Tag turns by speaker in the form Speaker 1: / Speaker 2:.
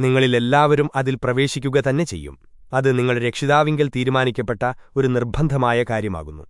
Speaker 1: നിങ്ങളിലെല്ലാവരും അതിൽ പ്രവേശിക്കുക തന്നെ ചെയ്യും. അത് നിങ്ങളുടെ രക്ഷിതാവിങ്കിൽ തീരുമാനിക്കപ്പെട്ട ഒരു നിർബന്ധമായ കാര്യമാകുന്നു.